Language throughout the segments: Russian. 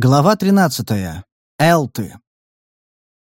Глава 13. Элты.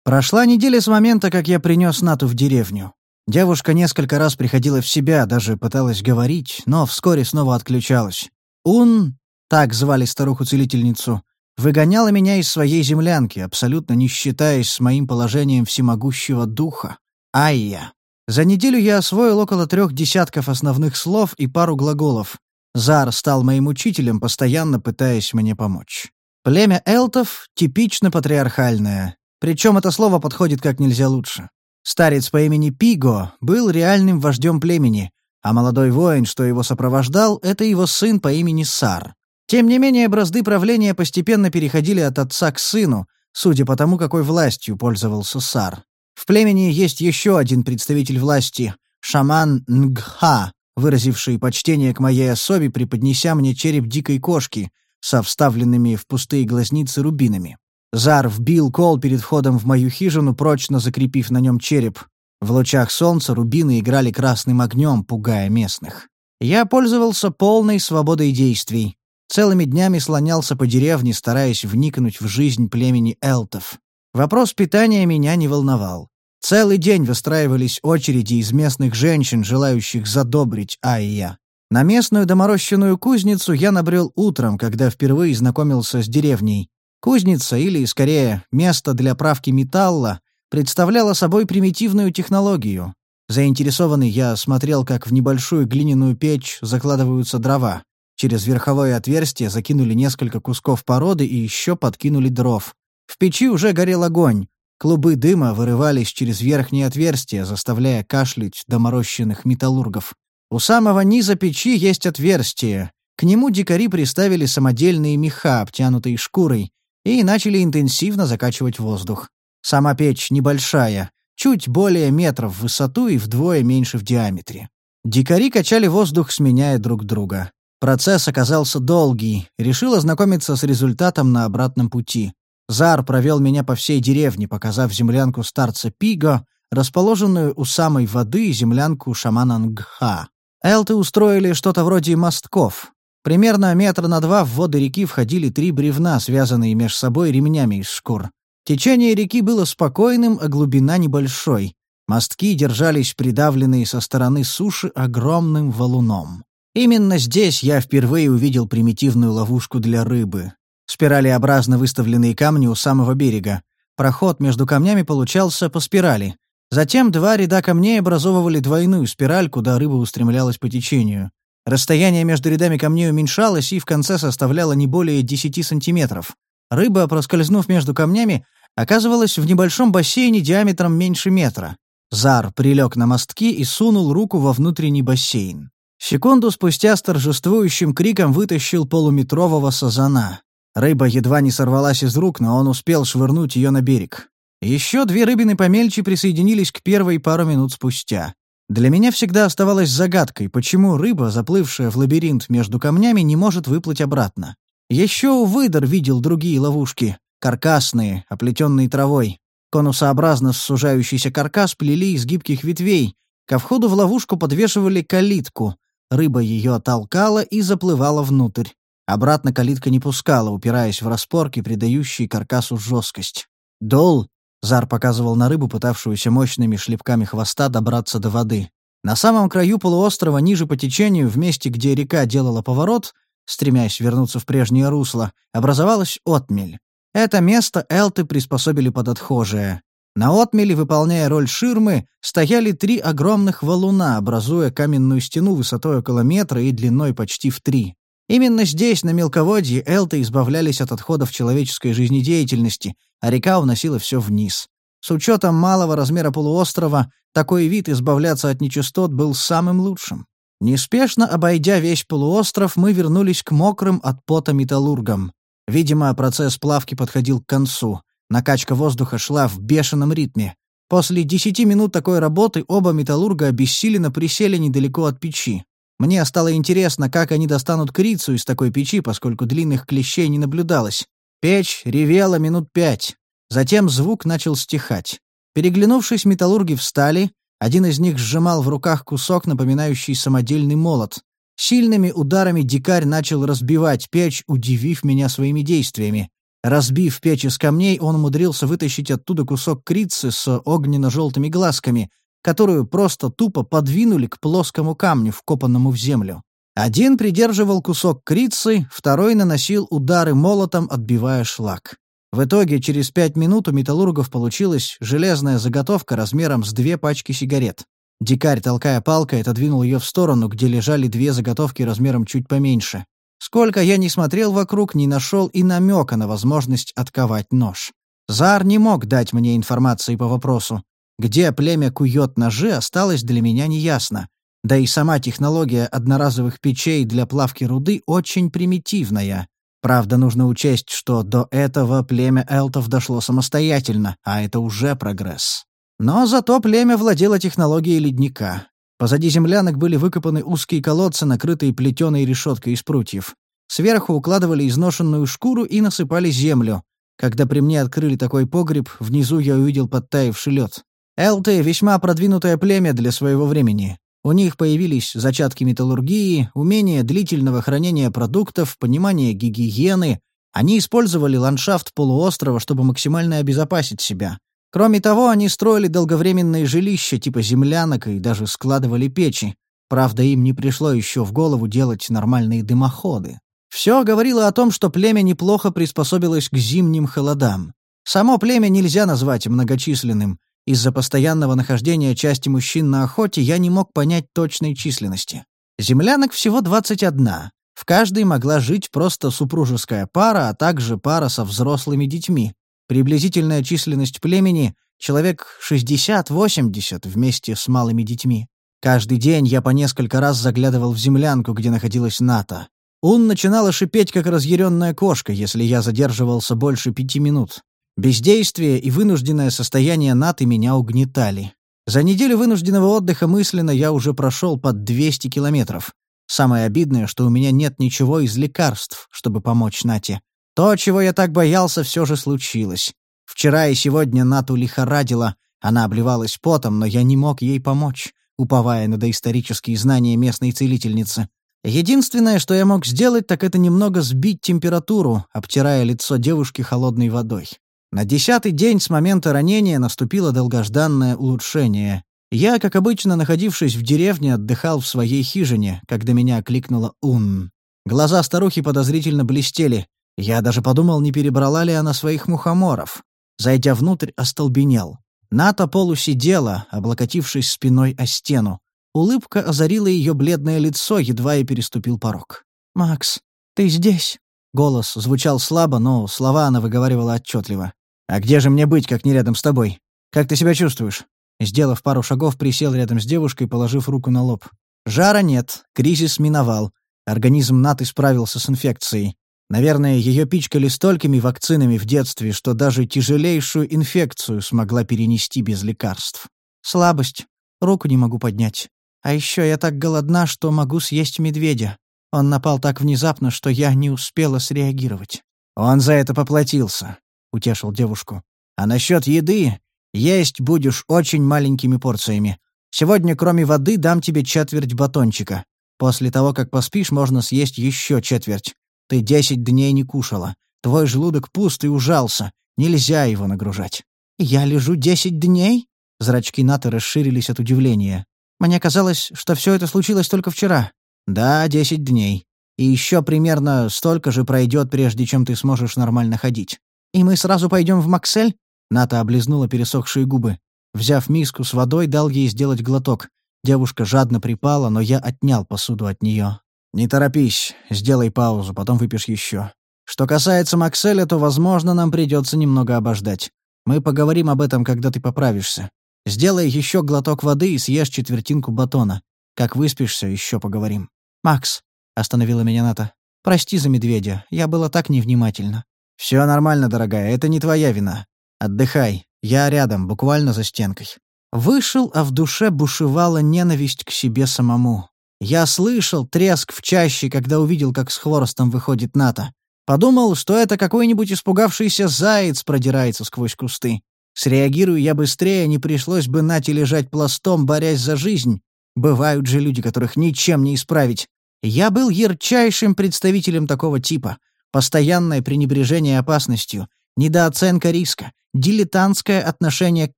Прошла неделя с момента, как я принес Нату в деревню. Девушка несколько раз приходила в себя, даже пыталась говорить, но вскоре снова отключалась. Ун, так звали старуху-целительницу, выгоняла меня из своей землянки, абсолютно не считаясь с моим положением всемогущего духа. Айя. За неделю я освоил около трех десятков основных слов и пару глаголов. Зар стал моим учителем, постоянно пытаясь мне помочь. Племя элтов типично патриархальное, причем это слово подходит как нельзя лучше. Старец по имени Пиго был реальным вождем племени, а молодой воин, что его сопровождал, это его сын по имени Сар. Тем не менее, бразды правления постепенно переходили от отца к сыну, судя по тому, какой властью пользовался Сар. В племени есть еще один представитель власти — шаман Нгха, выразивший почтение к моей особе, преподнеся мне череп дикой кошки — со вставленными в пустые глазницы рубинами. Зар вбил кол перед входом в мою хижину, прочно закрепив на нем череп. В лучах солнца рубины играли красным огнем, пугая местных. Я пользовался полной свободой действий. Целыми днями слонялся по деревне, стараясь вникнуть в жизнь племени элтов. Вопрос питания меня не волновал. Целый день выстраивались очереди из местных женщин, желающих задобрить Айя. На местную доморощенную кузницу я набрел утром, когда впервые знакомился с деревней. Кузница, или, скорее, место для правки металла, представляла собой примитивную технологию. Заинтересованный я смотрел, как в небольшую глиняную печь закладываются дрова. Через верховое отверстие закинули несколько кусков породы и еще подкинули дров. В печи уже горел огонь. Клубы дыма вырывались через верхнее отверстие, заставляя кашлять доморощенных металлургов. У самого низа печи есть отверстие. К нему дикари приставили самодельные меха, обтянутые шкурой, и начали интенсивно закачивать воздух. Сама печь небольшая, чуть более метров в высоту и вдвое меньше в диаметре. Дикари качали воздух, сменяя друг друга. Процесс оказался долгий, решил ознакомиться с результатом на обратном пути. Зар провел меня по всей деревне, показав землянку старца Пиго, расположенную у самой воды землянку шамана Нгха. Элты устроили что-то вроде мостков. Примерно метра на два в воды реки входили три бревна, связанные меж собой ремнями из шкур. Течение реки было спокойным, а глубина небольшой. Мостки держались придавленные со стороны суши огромным валуном. Именно здесь я впервые увидел примитивную ловушку для рыбы. Спиралеобразно выставленные камни у самого берега. Проход между камнями получался по спирали. Затем два ряда камней образовывали двойную спираль, куда рыба устремлялась по течению. Расстояние между рядами камней уменьшалось и в конце составляло не более 10 сантиметров. Рыба, проскользнув между камнями, оказывалась в небольшом бассейне диаметром меньше метра. Зар прилег на мостки и сунул руку во внутренний бассейн. Секунду спустя с торжествующим криком вытащил полуметрового сазана. Рыба едва не сорвалась из рук, но он успел швырнуть ее на берег. Еще две рыбины помельче присоединились к первой пару минут спустя. Для меня всегда оставалось загадкой, почему рыба, заплывшая в лабиринт между камнями, не может выплыть обратно. Еще у выдор видел другие ловушки, каркасные, оплетенные травой. Конусообразно сужающийся каркас плели из гибких ветвей. Ко входу в ловушку подвешивали калитку. Рыба ее толкала и заплывала внутрь. Обратно калитка не пускала, упираясь в распорки, придающие каркасу жесткость. Дол, Зар показывал на рыбу, пытавшуюся мощными шлепками хвоста добраться до воды. На самом краю полуострова, ниже по течению, в месте, где река делала поворот, стремясь вернуться в прежнее русло, образовалась отмель. Это место элты приспособили под отхожее. На отмели, выполняя роль ширмы, стояли три огромных валуна, образуя каменную стену высотой около метра и длиной почти в три. Именно здесь, на мелководье, элты избавлялись от отходов человеческой жизнедеятельности, а река уносила все вниз. С учетом малого размера полуострова, такой вид избавляться от нечистот был самым лучшим. Неспешно обойдя весь полуостров, мы вернулись к мокрым от пота металлургам. Видимо, процесс плавки подходил к концу. Накачка воздуха шла в бешеном ритме. После десяти минут такой работы оба металлурга обессиленно присели недалеко от печи. Мне стало интересно, как они достанут крицу из такой печи, поскольку длинных клещей не наблюдалось. Печь ревела минут пять. Затем звук начал стихать. Переглянувшись, металлурги встали. Один из них сжимал в руках кусок, напоминающий самодельный молот. Сильными ударами дикарь начал разбивать печь, удивив меня своими действиями. Разбив печь из камней, он умудрился вытащить оттуда кусок крицы с огненно-желтыми глазками, которую просто тупо подвинули к плоскому камню, вкопанному в землю. Один придерживал кусок крицы, второй наносил удары молотом, отбивая шлак. В итоге через пять минут у металлургов получилась железная заготовка размером с две пачки сигарет. Дикарь, толкая палкой, отодвинул ее в сторону, где лежали две заготовки размером чуть поменьше. Сколько я не смотрел вокруг, не нашел и намека на возможность отковать нож. Зар не мог дать мне информации по вопросу. Где племя кует ножи, осталось для меня неясно. Да и сама технология одноразовых печей для плавки руды очень примитивная. Правда, нужно учесть, что до этого племя элтов дошло самостоятельно, а это уже прогресс. Но зато племя владело технологией ледника. Позади землянок были выкопаны узкие колодцы, накрытые плетеной решеткой из прутьев. Сверху укладывали изношенную шкуру и насыпали землю. Когда при мне открыли такой погреб, внизу я увидел подтаявший лед. Элты — весьма продвинутое племя для своего времени. У них появились зачатки металлургии, умение длительного хранения продуктов, понимание гигиены. Они использовали ландшафт полуострова, чтобы максимально обезопасить себя. Кроме того, они строили долговременные жилища типа землянок и даже складывали печи. Правда, им не пришло еще в голову делать нормальные дымоходы. Все говорило о том, что племя неплохо приспособилось к зимним холодам. Само племя нельзя назвать многочисленным. Из-за постоянного нахождения части мужчин на охоте я не мог понять точной численности. Землянок всего 21. В каждой могла жить просто супружеская пара, а также пара со взрослыми детьми. Приблизительная численность племени — человек 60-80 вместе с малыми детьми. Каждый день я по несколько раз заглядывал в землянку, где находилась Ната. Ун начинала шипеть, как разъяренная кошка, если я задерживался больше пяти минут. Бездействие и вынужденное состояние Наты меня угнетали. За неделю вынужденного отдыха мысленно я уже прошел под 200 километров. Самое обидное, что у меня нет ничего из лекарств, чтобы помочь Нате. То, чего я так боялся, все же случилось. Вчера и сегодня Нату лихорадила, она обливалась потом, но я не мог ей помочь, уповая на доисторические знания местной целительницы. Единственное, что я мог сделать, так это немного сбить температуру, обтирая лицо девушки холодной водой. На десятый день с момента ранения наступило долгожданное улучшение. Я, как обычно, находившись в деревне, отдыхал в своей хижине, когда меня окликнула Ун. Глаза старухи подозрительно блестели. Я даже подумал, не перебрала ли она своих мухоморов. Зайдя внутрь, остолбенел. Ната полусидела, облокотившись спиной о стену. Улыбка озарила ее бледное лицо, едва я переступил порог. «Макс, ты здесь?» Голос звучал слабо, но слова она выговаривала отчетливо. «А где же мне быть, как не рядом с тобой? Как ты себя чувствуешь?» Сделав пару шагов, присел рядом с девушкой, положив руку на лоб. «Жара нет, кризис миновал. Организм Наты справился с инфекцией. Наверное, ее пичкали столькими вакцинами в детстве, что даже тяжелейшую инфекцию смогла перенести без лекарств. Слабость. Руку не могу поднять. А еще я так голодна, что могу съесть медведя. Он напал так внезапно, что я не успела среагировать. Он за это поплатился утешил девушку. «А насчет еды? Есть будешь очень маленькими порциями. Сегодня, кроме воды, дам тебе четверть батончика. После того, как поспишь, можно съесть еще четверть. Ты десять дней не кушала. Твой желудок пуст и ужался. Нельзя его нагружать». «Я лежу десять дней?» Зрачки Наты расширились от удивления. «Мне казалось, что все это случилось только вчера». «Да, десять дней. И еще примерно столько же пройдет, прежде чем ты сможешь нормально ходить. «И мы сразу пойдем в Максель?» Ната облизнула пересохшие губы. Взяв миску с водой, дал ей сделать глоток. Девушка жадно припала, но я отнял посуду от нее. «Не торопись, сделай паузу, потом выпьешь еще. Что касается Макселя, то, возможно, нам придется немного обождать. Мы поговорим об этом, когда ты поправишься. Сделай еще глоток воды и съешь четвертинку батона. Как выспишься, еще поговорим». «Макс», — остановила меня Ната, — «прости за медведя, я была так невнимательна. «Все нормально, дорогая, это не твоя вина. Отдыхай, я рядом, буквально за стенкой». Вышел, а в душе бушевала ненависть к себе самому. Я слышал треск в чаще, когда увидел, как с хворостом выходит Ната. Подумал, что это какой-нибудь испугавшийся заяц продирается сквозь кусты. Среагирую я быстрее, не пришлось бы Нате лежать пластом, борясь за жизнь. Бывают же люди, которых ничем не исправить. Я был ярчайшим представителем такого типа. Постоянное пренебрежение опасностью, недооценка риска, дилетантское отношение к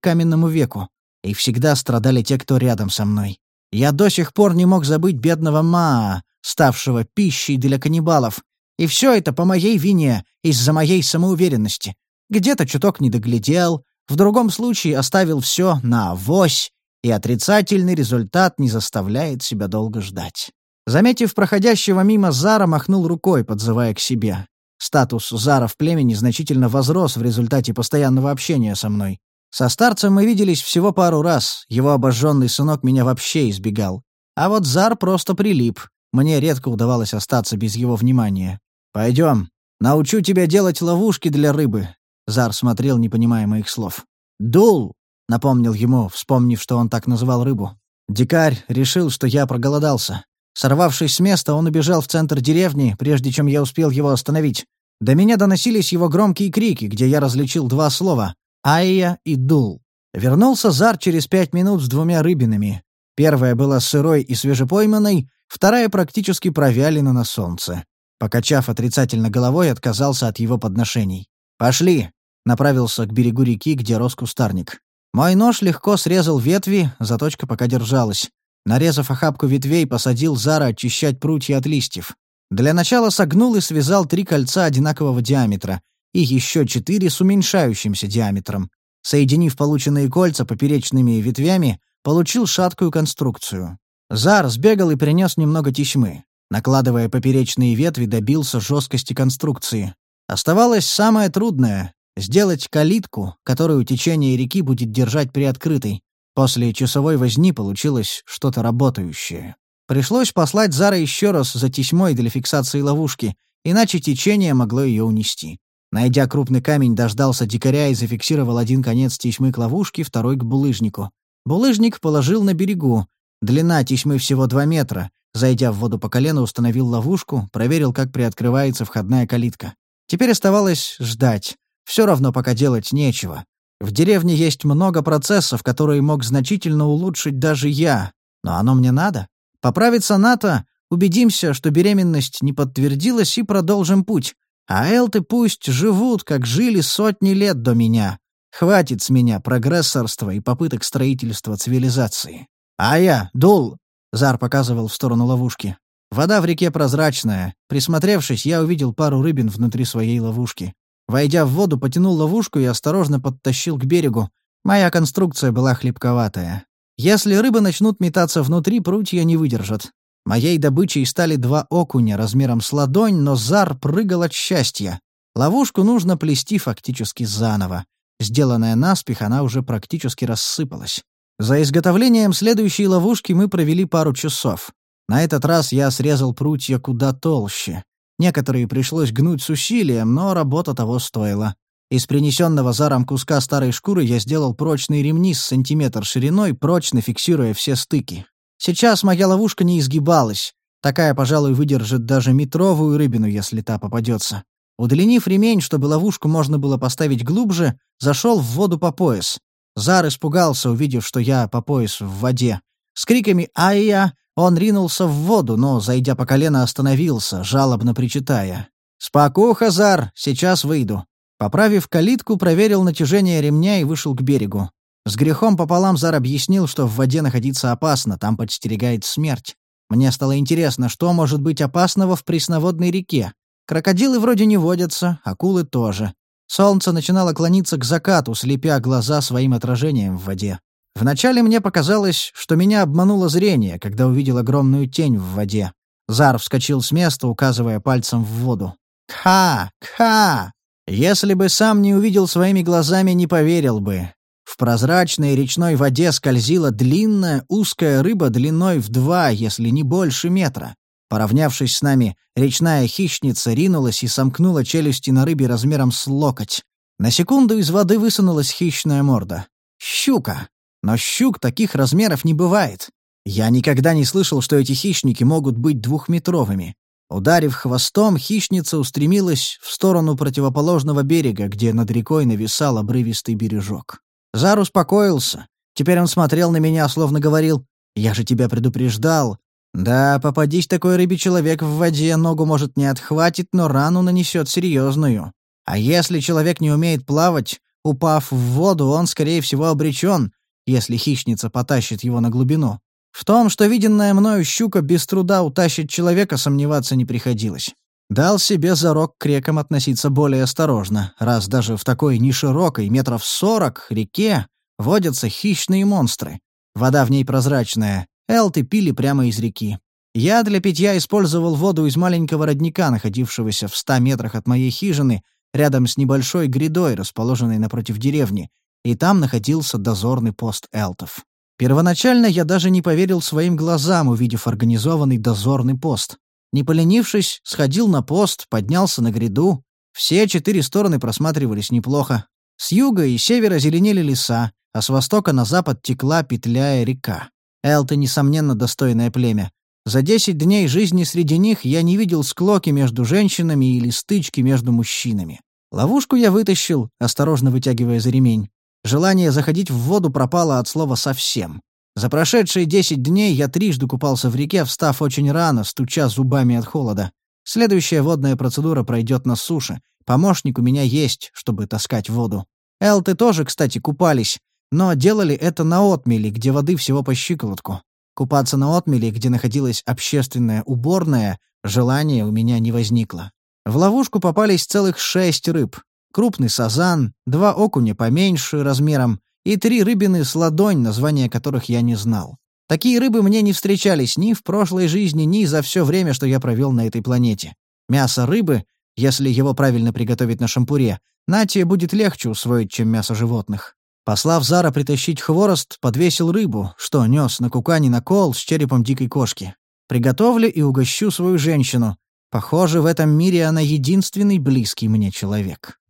каменному веку. И всегда страдали те, кто рядом со мной. Я до сих пор не мог забыть бедного Маа, ставшего пищей для каннибалов. И все это по моей вине, из-за моей самоуверенности. Где-то чуток не доглядел, в другом случае оставил все на авось, и отрицательный результат не заставляет себя долго ждать. Заметив проходящего мимо Зара, махнул рукой, подзывая к себе. Статус Зара в племени значительно возрос в результате постоянного общения со мной. Со старцем мы виделись всего пару раз, его обожженный сынок меня вообще избегал. А вот Зар просто прилип, мне редко удавалось остаться без его внимания. «Пойдем, научу тебя делать ловушки для рыбы», — Зар смотрел, не понимая моих слов. «Дул!» — напомнил ему, вспомнив, что он так называл рыбу. Дикарь решил, что я проголодался. Сорвавшись с места, он убежал в центр деревни, прежде чем я успел его остановить. До меня доносились его громкие крики, где я различил два слова «Айя» и «Дул». Вернулся Зар через пять минут с двумя рыбинами. Первая была сырой и свежепойманной, вторая практически провялена на солнце. Покачав отрицательно головой, отказался от его подношений. «Пошли!» — направился к берегу реки, где рос кустарник. Мой нож легко срезал ветви, заточка пока держалась. Нарезав охапку ветвей, посадил Зара очищать прутья от листьев. Для начала согнул и связал три кольца одинакового диаметра и еще четыре с уменьшающимся диаметром. Соединив полученные кольца поперечными ветвями, получил шаткую конструкцию. Зар сбегал и принес немного тесьмы. Накладывая поперечные ветви, добился жесткости конструкции. Оставалось самое трудное — сделать калитку, которую течение реки будет держать приоткрытой, После часовой возни получилось что-то работающее. Пришлось послать Зара еще раз за тесьмой для фиксации ловушки, иначе течение могло ее унести. Найдя крупный камень, дождался дикаря и зафиксировал один конец тесьмы к ловушке, второй к булыжнику. Булыжник положил на берегу. Длина тесьмы всего 2 метра. Зайдя в воду по колено, установил ловушку, проверил, как приоткрывается входная калитка. Теперь оставалось ждать. Все равно пока делать нечего. В деревне есть много процессов, которые мог значительно улучшить даже я. Но оно мне надо. Поправиться НАТО, убедимся, что беременность не подтвердилась и продолжим путь. А элты пусть живут, как жили сотни лет до меня. Хватит с меня прогрессорства и попыток строительства цивилизации. А я, Дул, Зар показывал в сторону ловушки. Вода в реке прозрачная. Присмотревшись, я увидел пару рыбин внутри своей ловушки. Войдя в воду, потянул ловушку и осторожно подтащил к берегу. Моя конструкция была хлипковатая. Если рыбы начнут метаться внутри, прутья не выдержат. Моей добычей стали два окуня размером с ладонь, но Зар прыгал от счастья. Ловушку нужно плести фактически заново. Сделанная наспех, она уже практически рассыпалась. За изготовлением следующей ловушки мы провели пару часов. На этот раз я срезал прутья куда толще. Некоторые пришлось гнуть с усилием, но работа того стоила. Из принесенного заром куска старой шкуры я сделал прочные ремни с сантиметр шириной, прочно фиксируя все стыки. Сейчас моя ловушка не изгибалась. Такая, пожалуй, выдержит даже метровую рыбину, если та попадется. Удлинив ремень, чтобы ловушку можно было поставить глубже, зашел в воду по пояс. Зар испугался, увидев, что я по пояс в воде. С криками «Ай-я!» Он ринулся в воду, но, зайдя по колено, остановился, жалобно причитая. «Спокуха, Зар, сейчас выйду». Поправив калитку, проверил натяжение ремня и вышел к берегу. С грехом пополам Зар объяснил, что в воде находиться опасно, там подстерегает смерть. Мне стало интересно, что может быть опасного в пресноводной реке. Крокодилы вроде не водятся, акулы тоже. Солнце начинало клониться к закату, слепя глаза своим отражением в воде. Вначале мне показалось, что меня обмануло зрение, когда увидел огромную тень в воде. Зар вскочил с места, указывая пальцем в воду. «Кха! Кха!» Если бы сам не увидел своими глазами, не поверил бы. В прозрачной речной воде скользила длинная, узкая рыба длиной в два, если не больше метра. Поравнявшись с нами, речная хищница ринулась и сомкнула челюсти на рыбе размером с локоть. На секунду из воды высунулась хищная морда. Щука. Но щук таких размеров не бывает. Я никогда не слышал, что эти хищники могут быть двухметровыми. Ударив хвостом, хищница устремилась в сторону противоположного берега, где над рекой нависал обрывистый бережок. Зар успокоился. Теперь он смотрел на меня, словно говорил, «Я же тебя предупреждал. Да, попадись такой рыбе человек в воде, ногу, может, не отхватит, но рану нанесет серьезную. А если человек не умеет плавать, упав в воду, он, скорее всего, обречен, если хищница потащит его на глубину. В том, что виденная мною щука без труда утащит человека, сомневаться не приходилось. Дал себе зарок к рекам относиться более осторожно, раз даже в такой неширокой, метров сорок, реке водятся хищные монстры. Вода в ней прозрачная, элты пили прямо из реки. Я для питья использовал воду из маленького родника, находившегося в ста метрах от моей хижины, рядом с небольшой грядой, расположенной напротив деревни, и там находился дозорный пост элтов. Первоначально я даже не поверил своим глазам, увидев организованный дозорный пост. Не поленившись, сходил на пост, поднялся на гряду. Все четыре стороны просматривались неплохо. С юга и севера зеленели леса, а с востока на запад текла петляя река. Элты, несомненно, достойное племя. За десять дней жизни среди них я не видел склоки между женщинами или стычки между мужчинами. Ловушку я вытащил, осторожно вытягивая за ремень. Желание заходить в воду пропало от слова совсем. За прошедшие десять дней я трижды купался в реке, встав очень рано, стуча зубами от холода. Следующая водная процедура пройдет на суше. Помощник у меня есть, чтобы таскать воду. Элты тоже, кстати, купались, но делали это на отмели, где воды всего по щиколотку. Купаться на отмели, где находилась общественная уборная, желания у меня не возникло. В ловушку попались целых шесть рыб. Крупный сазан, два окуня поменьше размером и три рыбины с ладонь, названия которых я не знал. Такие рыбы мне не встречались ни в прошлой жизни, ни за все время, что я провел на этой планете. Мясо рыбы, если его правильно приготовить на шампуре, Натия будет легче усвоить, чем мясо животных. Послав Зара притащить хворост, подвесил рыбу, что нес на кукане на кол с черепом дикой кошки. Приготовлю и угощу свою женщину. Похоже, в этом мире она единственный близкий мне человек.